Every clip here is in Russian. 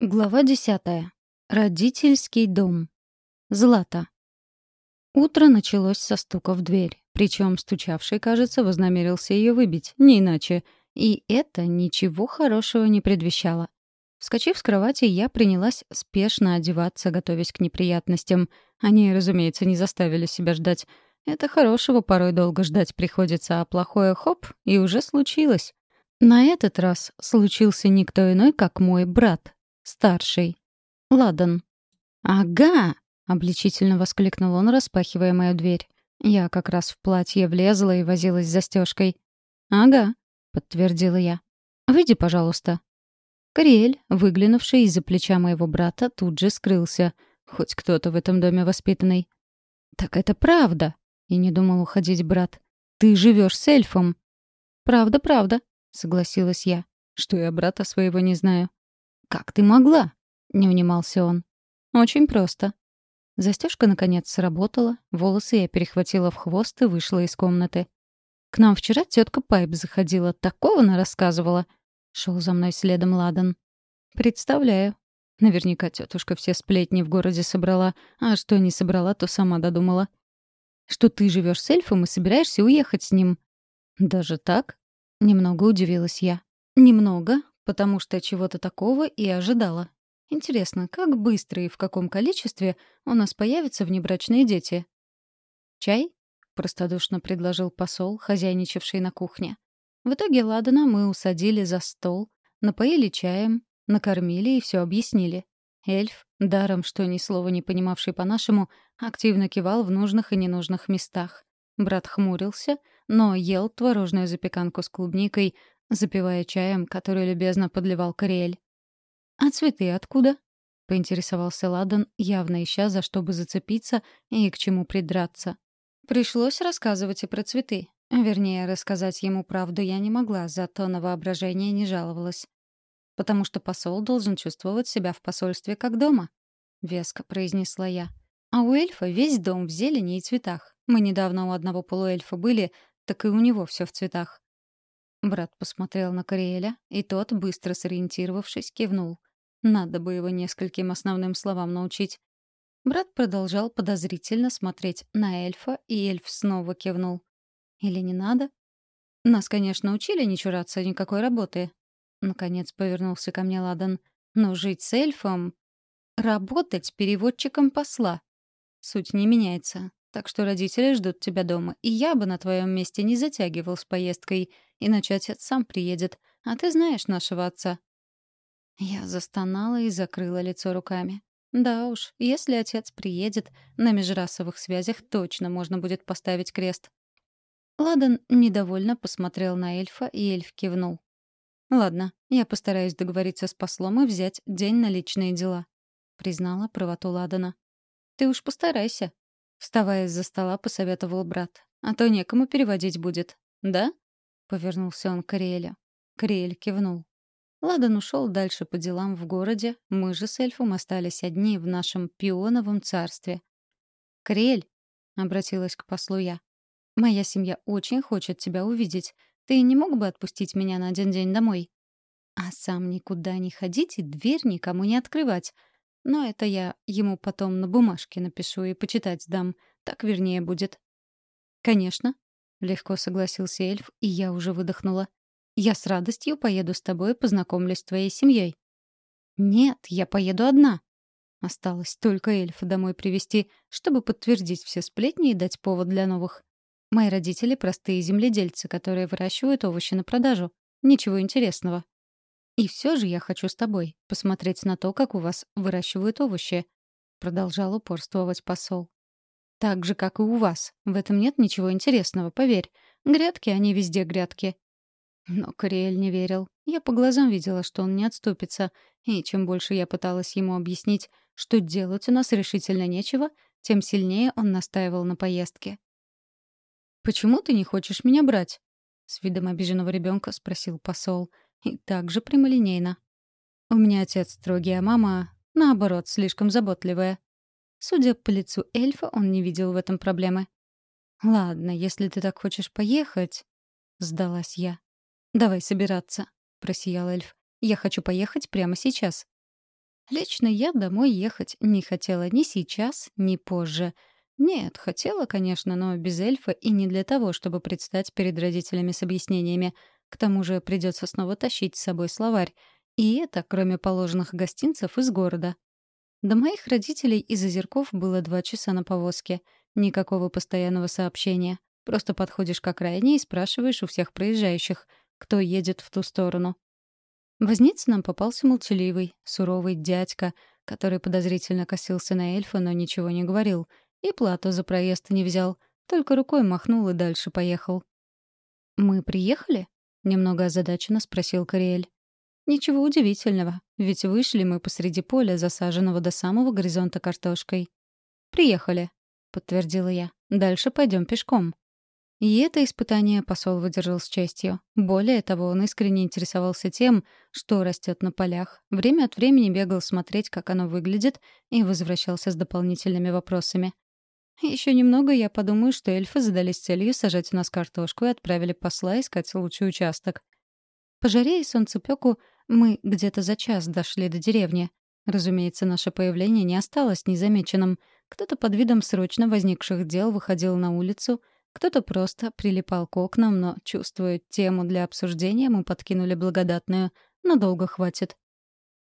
Глава десятая. Родительский дом. Злата. Утро началось со стука в дверь. Причем стучавший, кажется, вознамерился ее выбить, не иначе. И это ничего хорошего не предвещало. Вскочив с кровати, я принялась спешно одеваться, готовясь к неприятностям. Они, разумеется, не заставили себя ждать. Это хорошего порой долго ждать приходится, а плохое — хоп, и уже случилось. На этот раз случился никто иной, как мой брат, Старший. Ладан. «Ага!» — обличительно воскликнул он, распахивая мою дверь. Я как раз в платье влезла и возилась с застежкой. «Ага», — подтвердила я. «Выйди, пожалуйста». Кориэль, выглянувший из-за плеча моего брата, тут же скрылся. Хоть кто-то в этом доме воспитанный. «Так это правда!» — и не думал уходить брат. «Ты живешь с эльфом!» «Правда, правда», — согласилась я. «Что я брата своего не знаю?» «Как ты могла?» — не унимался он. «Очень просто». Застежка наконец сработала, волосы я перехватила в хвост и вышла из комнаты. «К нам вчера тетка Пайп заходила, такого она рассказывала». Шел за мной следом Ладан. «Представляю. Наверняка тетушка все сплетни в городе собрала, а что не собрала, то сама додумала. Что ты живешь с эльфом и собираешься уехать с ним». «Даже так?» — немного удивилась я. «Немного, потому что чего-то такого и ожидала. Интересно, как быстро и в каком количестве у нас появятся внебрачные дети? «Чай?» — простодушно предложил посол, хозяйничавший на кухне. В итоге Ладана мы усадили за стол, напоили чаем, накормили и все объяснили. Эльф, даром что ни слова не понимавший по-нашему, активно кивал в нужных и ненужных местах. Брат хмурился, но ел творожную запеканку с клубникой, запивая чаем, который любезно подливал Кориэль. «А цветы откуда?» — поинтересовался Ладан, явно ища за что бы зацепиться и к чему придраться. Пришлось рассказывать и про цветы. Вернее, рассказать ему правду я не могла, зато на воображение не жаловалась. «Потому что посол должен чувствовать себя в посольстве как дома», — веско произнесла я. «А у эльфа весь дом в зелени и цветах. Мы недавно у одного полуэльфа были, так и у него все в цветах. Брат посмотрел на Кориэля, и тот, быстро сориентировавшись, кивнул. Надо бы его нескольким основным словам научить. Брат продолжал подозрительно смотреть на эльфа, и эльф снова кивнул. «Или не надо?» «Нас, конечно, учили не чураться никакой работы». Наконец повернулся ко мне Ладан. «Но жить с эльфом...» «Работать переводчиком посла». Суть не меняется. Так что родители ждут тебя дома, и я бы на твоем месте не затягивал с поездкой, иначе отец сам приедет, а ты знаешь нашего отца». Я застонала и закрыла лицо руками. Да уж, если отец приедет, на межрасовых связях точно можно будет поставить крест. Ладан недовольно посмотрел на эльфа, и эльф кивнул. «Ладно, я постараюсь договориться с послом и взять день на личные дела», — признала правоту Ладана. «Ты уж постарайся», Вставая из-за стола, посоветовал брат. «А то некому переводить будет. Да?» — повернулся он к Ариэлю. Кориэль кивнул. Ладан ушел дальше по делам в городе, мы же с эльфом остались одни в нашем пионовом царстве. «Кориэль», — обратилась к послу я, — «моя семья очень хочет тебя увидеть. Ты не мог бы отпустить меня на один день домой?» «А сам никуда не ходить и дверь никому не открывать. Но это я ему потом на бумажке напишу и почитать дам. Так вернее будет. «Конечно», — легко согласился эльф, и я уже выдохнула. «Я с радостью поеду с тобой и познакомлюсь с твоей семьей». «Нет, я поеду одна». Осталось только эльфа домой привести, чтобы подтвердить все сплетни и дать повод для новых. Мои родители — простые земледельцы, которые выращивают овощи на продажу. Ничего интересного. «И все же я хочу с тобой посмотреть на то, как у вас выращивают овощи», — продолжал упорствовать посол. «Так же, как и у вас. В этом нет ничего интересного, поверь. Грядки, они везде грядки». Но Кориэль не верил. Я по глазам видела, что он не отступится, и чем больше я пыталась ему объяснить, что делать у нас решительно нечего, тем сильнее он настаивал на поездке. «Почему ты не хочешь меня брать?» — с видом обиженного ребенка спросил посол — и также прямолинейно. У меня отец строгий, а мама, наоборот, слишком заботливая. Судя по лицу эльфа, он не видел в этом проблемы. «Ладно, если ты так хочешь поехать...» — сдалась я. «Давай собираться», — просиял эльф. «Я хочу поехать прямо сейчас». Лично я домой ехать не хотела ни сейчас, ни позже. Нет, хотела, конечно, но без эльфа и не для того, чтобы предстать перед родителями с объяснениями. К тому же придется снова тащить с собой словарь. И это, кроме положенных гостинцев, из города. До моих родителей из Озерков было два часа на повозке. Никакого постоянного сообщения. Просто подходишь к окраине и спрашиваешь у всех проезжающих, кто едет в ту сторону. Возница нам попался молчаливый, суровый дядька, который подозрительно косился на эльфа, но ничего не говорил, и плату за проезд не взял, только рукой махнул и дальше поехал. «Мы приехали?» — немного озадаченно спросил Кориэль. «Ничего удивительного, ведь вышли мы посреди поля, засаженного до самого горизонта картошкой». «Приехали», — подтвердила я. «Дальше пойдем пешком». И это испытание посол выдержал с честью. Более того, он искренне интересовался тем, что растет на полях. Время от времени бегал смотреть, как оно выглядит, и возвращался с дополнительными вопросами. Еще немного, я подумаю, что эльфы задались целью сажать у нас картошку и отправили посла искать лучший участок. По жаре и солнцепёку мы где-то за час дошли до деревни. Разумеется, наше появление не осталось незамеченным. Кто-то под видом срочно возникших дел выходил на улицу — кто-то просто прилипал к окнам, но, чувствуя тему для обсуждения, мы подкинули благодатную. Надолго хватит.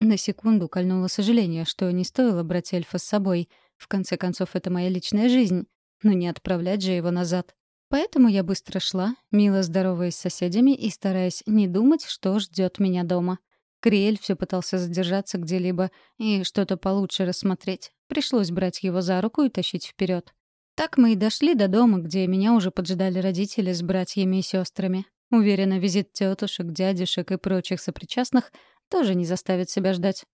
На секунду кольнуло сожаление, что не стоило брать эльфа с собой. В конце концов, это моя личная жизнь. Но не отправлять же его назад. Поэтому я быстро шла, мило здороваясь с соседями и стараясь не думать, что ждет меня дома. Криэль все пытался задержаться где-либо и что-то получше рассмотреть. Пришлось брать его за руку и тащить вперед. Так мы и дошли до дома, где меня уже поджидали родители с братьями и сестрами. Уверена, визит тетушек, дядюшек и прочих сопричастных тоже не заставит себя ждать.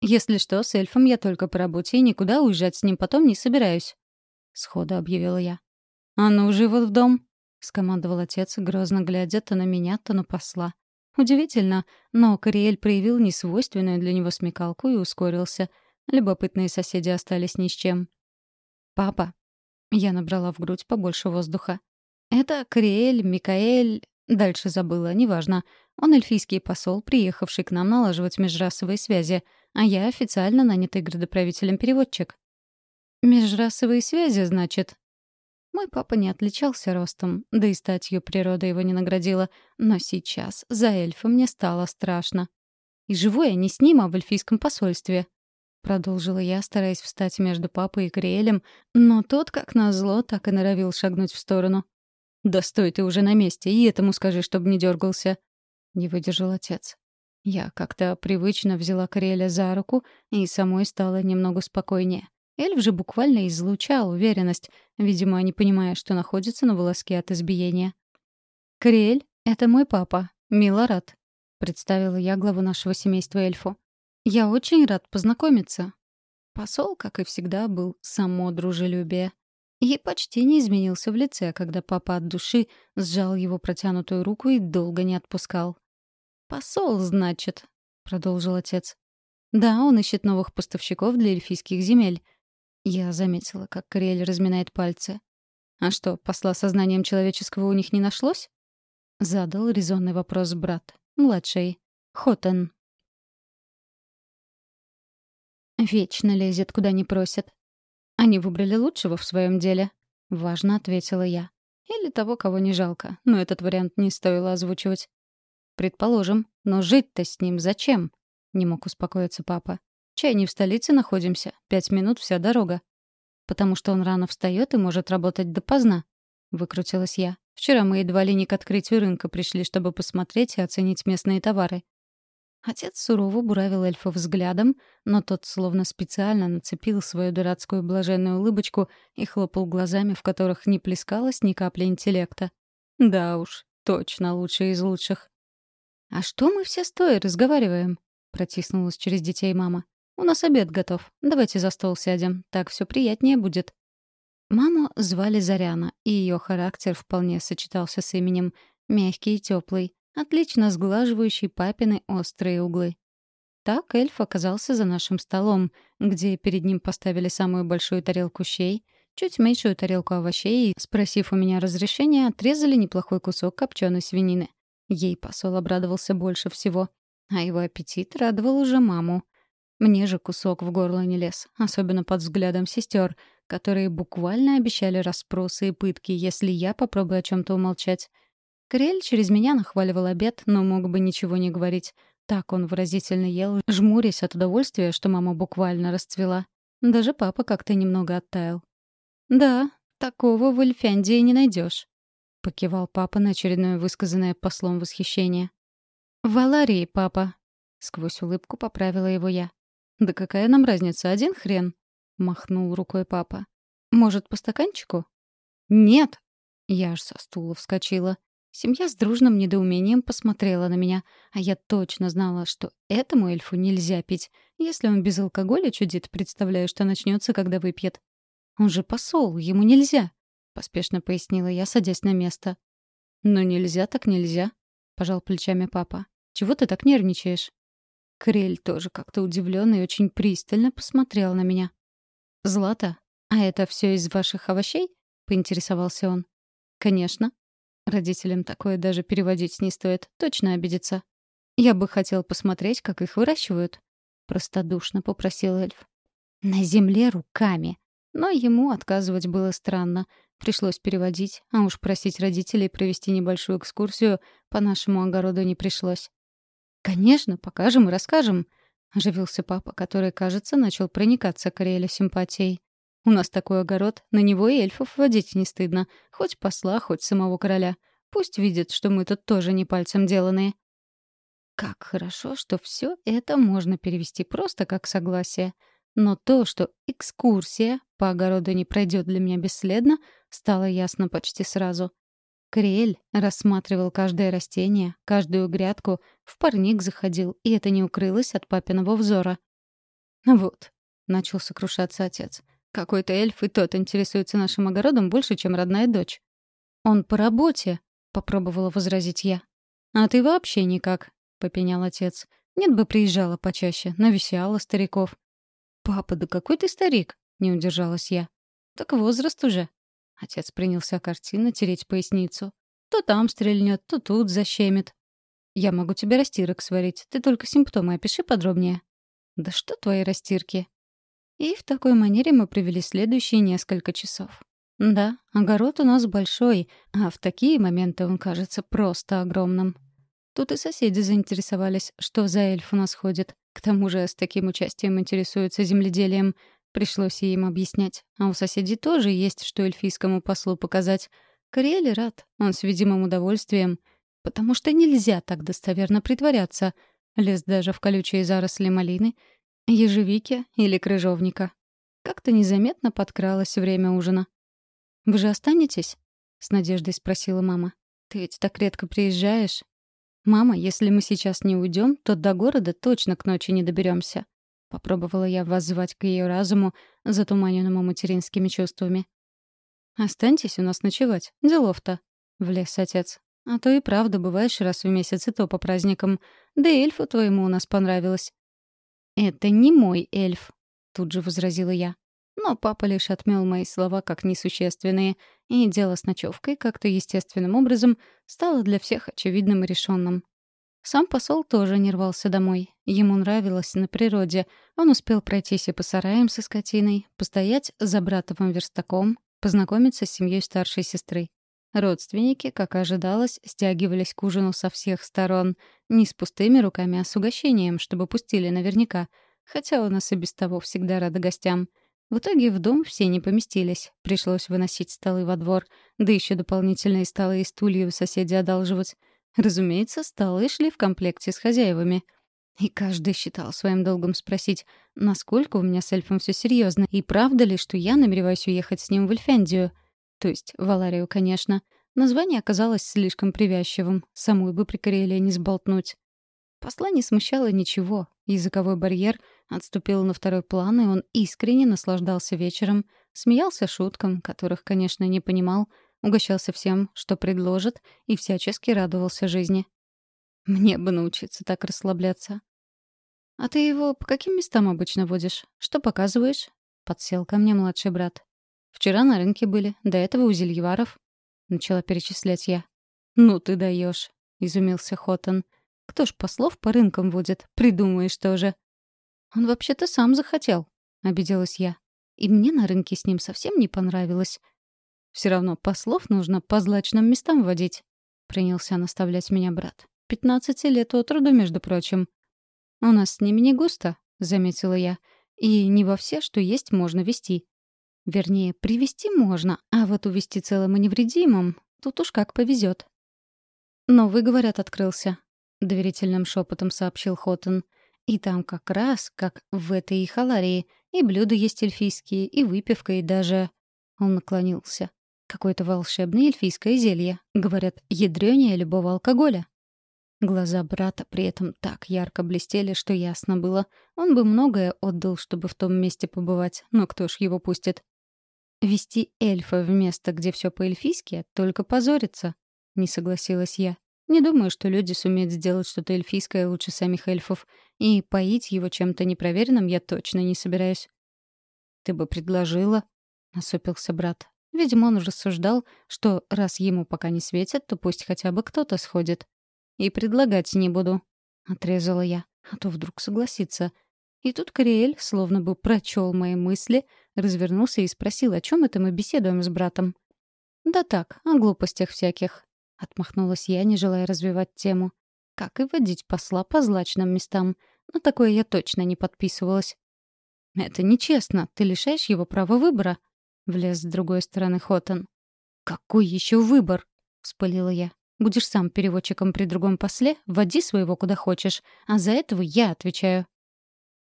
«Если что, с эльфом я только по работе и никуда уезжать с ним потом не собираюсь», — сходу объявила я. «А ну, живо в дом!» — скомандовал отец, грозно глядя то на меня, то на посла. Удивительно, но Кориэль проявил несвойственную для него смекалку и ускорился. Любопытные соседи остались ни с чем. «Папа, я набрала в грудь побольше воздуха. Это Кориэль, Микаэль... Дальше забыла, неважно. Он эльфийский посол, приехавший к нам налаживать межрасовые связи, а я официально нанятый градоправителем-переводчик. «Межрасовые связи, значит?» Мой папа не отличался ростом, да и статью природа его не наградила, но сейчас за эльфа мне стало страшно. И живу я не с ним, а в эльфийском посольстве. — продолжила я, стараясь встать между папой и Криэлем, но тот, как назло, так и норовил шагнуть в сторону. «Да стой ты уже на месте, и этому скажи, чтобы не дергался!» — не выдержал отец. Я как-то привычно взяла Криэля за руку, и самой стало немного спокойнее. Эльф же буквально излучал уверенность, видимо, не понимая, что находится на волоске от избиения. «Криэль — это мой папа, Милорад», — представила я главу нашего семейства эльфу. «Я очень рад познакомиться». Посол, как и всегда, был само дружелюбие. И почти не изменился в лице, когда папа от души сжал его протянутую руку и долго не отпускал. «Посол, значит», — продолжил отец. «Да, он ищет новых поставщиков для эльфийских земель». Я заметила, как Кориэль разминает пальцы. «А что, посла сознанием человеческого у них не нашлось?» Задал резонный вопрос брат, младший, Хотен. Вечно лезет, куда не просят. Они выбрали лучшего в своем деле. Важно ответила я. Или того, кого не жалко. Но этот вариант не стоило озвучивать. Предположим. Но жить-то с ним зачем? Не мог успокоиться папа. Чай не в столице находимся. Пять минут вся дорога. Потому что он рано встает и может работать допоздна. Выкрутилась я. Вчера мы едва ли не к открытию рынка пришли, чтобы посмотреть и оценить местные товары. Отец сурово буравил эльфа взглядом, но тот словно специально нацепил свою дурацкую блаженную улыбочку и хлопал глазами, в которых не плескалось ни капли интеллекта. Да уж, точно лучший из лучших. «А что мы все стоя разговариваем?» — протиснулась через детей мама. «У нас обед готов. Давайте за стол сядем. Так все приятнее будет». Маму звали Заряна, и ее характер вполне сочетался с именем. Мягкий и теплый отлично сглаживающий папины острые углы. Так эльф оказался за нашим столом, где перед ним поставили самую большую тарелку щей, чуть меньшую тарелку овощей и, спросив у меня разрешения, отрезали неплохой кусок копченой свинины. Ей посол обрадовался больше всего, а его аппетит радовал уже маму. Мне же кусок в горло не лез, особенно под взглядом сестер, которые буквально обещали расспросы и пытки, если я попробую о чем-то умолчать. Крель через меня нахваливал обед, но мог бы ничего не говорить. Так он выразительно ел, жмурясь от удовольствия, что мама буквально расцвела. Даже папа как-то немного оттаял. «Да, такого в Эльфяндии не найдешь», — покивал папа на очередное высказанное послом восхищение. «В Валарии, папа», — сквозь улыбку поправила его я. «Да какая нам разница, один хрен?» — махнул рукой папа. «Может, по стаканчику?» «Нет!» Я аж со стула вскочила. Семья с дружным недоумением посмотрела на меня, а я точно знала, что этому эльфу нельзя пить. Если он без алкоголя чудит, представляю, что начнется, когда выпьет. «Он же посол, ему нельзя», — поспешно пояснила я, садясь на место. «Но нельзя так нельзя», — пожал плечами папа. «Чего ты так нервничаешь?» Крель тоже как-то удивлённо и очень пристально посмотрел на меня. «Злата, а это всё из ваших овощей?» — поинтересовался он. «Конечно». Родителям такое даже переводить не стоит, точно обидится. «Я бы хотел посмотреть, как их выращивают», — простодушно попросил эльф. «На земле руками». Но ему отказывать было странно. Пришлось переводить, а уж просить родителей провести небольшую экскурсию по нашему огороду не пришлось. «Конечно, покажем и расскажем», — оживился папа, который, кажется, начал проникаться к Ариэле симпатией. «У нас такой огород, на него и эльфов водить не стыдно. Хоть посла, хоть самого короля. Пусть видят, что мы тут тоже не пальцем деланные». Как хорошо, что все это можно перевести просто как согласие. Но то, что экскурсия по огороду не пройдет для меня бесследно, стало ясно почти сразу. Кориэль рассматривал каждое растение, каждую грядку, в парник заходил, и это не укрылось от папиного взора. «Вот», — начал сокрушаться отец, — «какой-то эльф и тот интересуется нашим огородом больше, чем родная дочь». «Он по работе», — попробовала возразить я. «А ты вообще никак», — попенял отец. «Нет бы приезжала почаще, навещала стариков». «Папа, да какой ты старик?» — не удержалась я. «Так возраст уже», Отец принялся картинно тереть поясницу. То там стрельнет, то тут защемит. Я могу тебе растирок сварить, ты только симптомы опиши подробнее. Да что твои растирки? И в такой манере мы провели следующие несколько часов. Да, огород у нас большой, а в такие моменты он кажется просто огромным. Тут и соседи заинтересовались, что за эльф у нас ходит. К тому же с таким участием интересуются земледелием — Пришлось ей им объяснять. А у соседей тоже есть, что эльфийскому послу показать. Кориэль рад, он с видимым удовольствием. Потому что нельзя так достоверно притворяться. Лез даже в колючие заросли малины, ежевики или крыжовника. Как-то незаметно подкралось время ужина. «Вы же останетесь?» — с надеждой спросила мама. «Ты ведь так редко приезжаешь?» «Мама, если мы сейчас не уйдем, то до города точно к ночи не доберемся. Попробовала я воззвать к ее разуму, затуманенному материнскими чувствами. «Останьтесь у нас ночевать. Делов-то», — влез отец. «А то и правда бываешь раз в месяц, и то по праздникам. Да эльфу твоему у нас понравилось». «Это не мой эльф», — тут же возразила я. Но папа лишь отмел мои слова как несущественные, и дело с ночевкой как-то естественным образом стало для всех очевидным и решенным. Сам посол тоже не рвался домой. Ему нравилось на природе. Он успел пройтись и по сараям со скотиной, постоять за братовым верстаком, познакомиться с семьей старшей сестры. Родственники, как ожидалось, стягивались к ужину со всех сторон. Не с пустыми руками, а с угощением, чтобы пустили наверняка. Хотя у нас и без того всегда рады гостям. В итоге в дом все не поместились. Пришлось выносить столы во двор, да еще дополнительные столы и стулья у соседей одалживать. Разумеется, столы шли в комплекте с хозяевами. И каждый считал своим долгом спросить, насколько у меня с эльфом все серьезно, и правда ли, что я намереваюсь уехать с ним в Эльфяндию. То есть в Аларию, конечно. Название оказалось слишком привязчивым, самой бы при не сболтнуть. Посла не смущало ничего. Языковой барьер отступил на второй план, и он искренне наслаждался вечером, смеялся шуткам, которых, конечно, не понимал, угощался всем, что предложат, и всячески радовался жизни. Мне бы научиться так расслабляться. «А ты его по каким местам обычно водишь? Что показываешь?» — подсел ко мне младший брат. «Вчера на рынке были, до этого у Зельеваров». Начала перечислять я. «Ну ты даешь, изумился Хотон. «Кто ж послов по рынкам водит? Придумаешь тоже». Он вообще-то сам захотел, — обиделась я. И мне на рынке с ним совсем не понравилось. Все равно послов нужно по злачным местам водить, — принялся наставлять меня брат. Пятнадцати лет от роду, между прочим. «У нас с ними не густо», — заметила я. «И не во все, что есть, можно вести. Вернее, привести можно, а вот увести целым и невредимым тут уж как повезет. «Новый, говорят, открылся», — доверительным шепотом сообщил Хоттон. «И там как раз, как в этой халарии, и блюда есть эльфийские, и выпивка, и даже...» Он наклонился. «Какое-то волшебное эльфийское зелье. Говорят, ядрёнее любого алкоголя». Глаза брата при этом так ярко блестели, что ясно было. Он бы многое отдал, чтобы в том месте побывать, но кто ж его пустит? Вести эльфа в место, где все по-эльфийски, только позориться. Не согласилась я. Не думаю, что люди сумеют сделать что-то эльфийское лучше самих эльфов. И поить его чем-то непроверенным я точно не собираюсь. «Ты бы предложила?» — насупился брат. Видимо, он рассуждал, что раз ему пока не светит, то пусть хотя бы кто-то сходит. «И предлагать не буду», — отрезала я, а то вдруг согласится. И тут Кориэль, словно бы прочел мои мысли, развернулся и спросил, о чем это мы беседуем с братом. «Да так, о глупостях всяких», — отмахнулась я, не желая развивать тему. «Как и водить посла по злачным местам. На такое я точно не подписывалась». «Это нечестно. Ты лишаешь его права выбора», — влез с другой стороны Хотон. «Какой еще выбор?» — вспылила я. Будешь сам переводчиком при другом после, води своего куда хочешь, а за этого я отвечаю».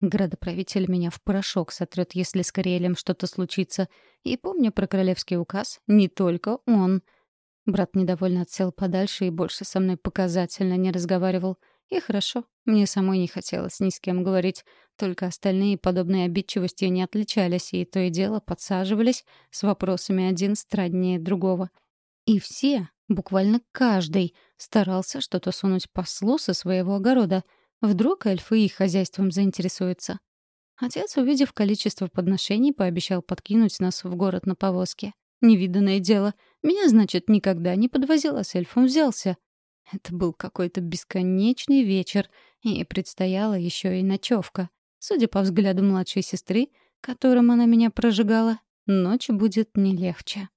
Градоправитель меня в порошок сотрет, если с Кориэлем что-то случится. И помню про королевский указ, не только он. Брат недовольно отсел подальше и больше со мной показательно не разговаривал. И хорошо, мне самой не хотелось ни с кем говорить. Только остальные подобной обидчивостью не отличались, и то и дело подсаживались с вопросами один страннее другого. И все, Буквально каждый старался что-то сунуть послу со своего огорода. Вдруг эльфы их хозяйством заинтересуются. Отец, увидев количество подношений, пообещал подкинуть нас в город на повозке. Невиданное дело. Меня, значит, никогда не подвозил, а с эльфом взялся. Это был какой-то бесконечный вечер, и предстояла еще и ночевка. Судя по взгляду младшей сестры, которым она меня прожигала, ночь будет не легче.